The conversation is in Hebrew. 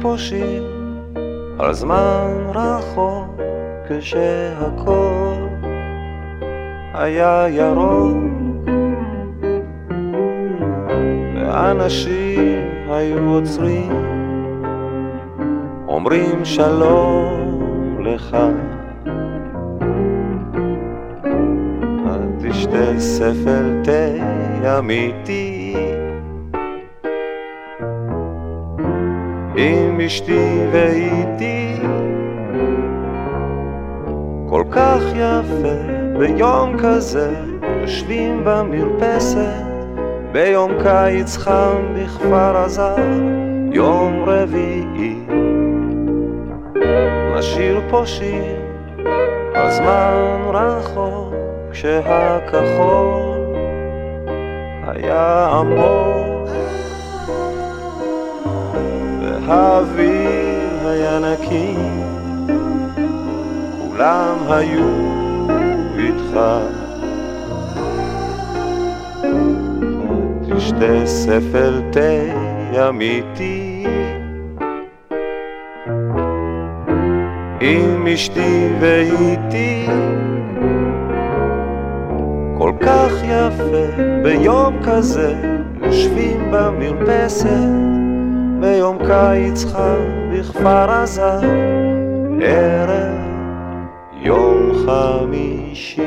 פה שיר על זמן רחוק כשהכל היה ירוק. ואנשים היו עוצרים אומרים שלום לך. אל תשתה ספל תה אמיתי עם אשתי ואיתי כל כך יפה ביום כזה יושבים במרפסת. ביום קיץ חם בכפר עזה יום רביעי. נשיר פה שיר על זמן רחוק כשהכחול היה עמוק והאוויר היה נקי. כולם היו איתך. תשתה ספל תה אמיתי. עם אשתי ואיתי. כל כך יפה ביום כזה יושבים במרפסת ביום קיץ חם בכפר עזה ערב יום חמישי